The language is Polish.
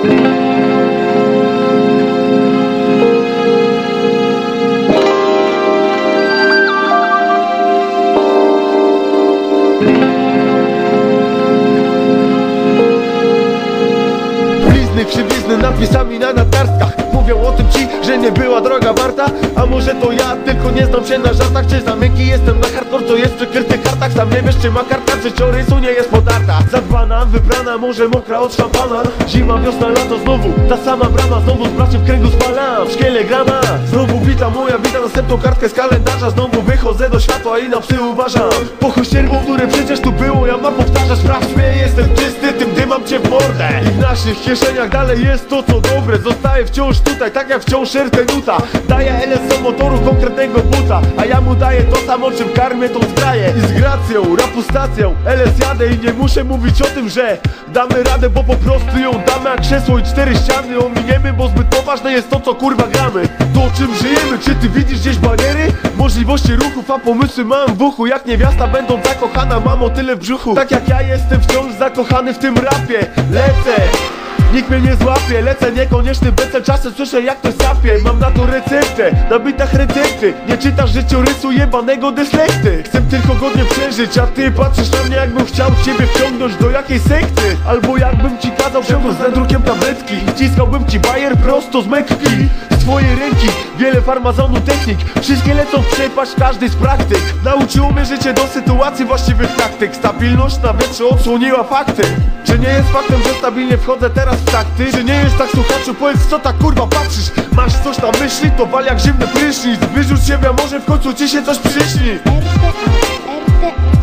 Blizny, przybizny napisami na natarskach Mówią o tym ci, że nie była droga warta. A może to ja, tylko nie znam się na żartach. Czy za miękki jestem na hardcore, to jest w przykrytych kartach. Sam nie wiesz czy ma karta, życiorysu nie jest podarta. Zadbana, wybrana, może mokra od szampana. Zima, wiosna, lato, znowu ta sama brama. Znowu z braci w kręgu spalam, w szkiele grama. Znowu wita moja, następną kartkę z kalendarza Znowu wychodzę do światła i na psy uważam. Po chościerbu, które przecież tu było, ja mam powtarzać Sprawdź mnie, jestem czysty, tym dymam cię w mordę. I w naszych kieszeniach dalej jest to co dobre Zostaję wciąż tutaj, tak jak wciąż nuta. Daję LSO motoru konkretnego buta A ja mu daję to samo czym karmię tą zgraję. I z gracją, rapustacją LS jadę i nie muszę mówić o tym, że Damy radę, bo po prostu ją damy A krzesło i cztery ściany ominiemy Bo zbyt poważne jest to co kurwa gramy czy ty widzisz gdzieś baniery? Możliwości ruchów, a pomysły mam w uchu. Jak niewiasta będąc zakochana, mam o tyle w brzuchu. Tak jak ja jestem wciąż zakochany w tym rapie. Lecę Nikt mnie nie złapie, lecę niekonieczny becel Czasem słyszę jak to sapie. Mam na to receptę, na bitach recepty. Nie czytasz życiorysu jebanego dyslekty. Chcę tylko godnie przeżyć, a ty patrzysz na mnie jakbym chciał ciebie wciągnąć do jakiejś sekty. Albo jakbym ci kazał wciągnąć z drukiem tabletki Wciskałbym ci bajer prosto z Mekki Z twojej ręki, wiele farmazonu technik Wszystkie lecą w przepaść każdy z praktyk Nauczyło mnie życie do sytuacji właściwych taktyk Stabilność na wietrze odsłoniła fakty Czy nie jest faktem, że stabilnie wchodzę teraz w takty? Czy nie jest tak słuchaczu, powiedz co tak kurwa patrzysz Masz coś na myśli, to wal jak zimny prysznic Wyrzuć siebie, może w końcu ci się coś przyśni RTA, RTA.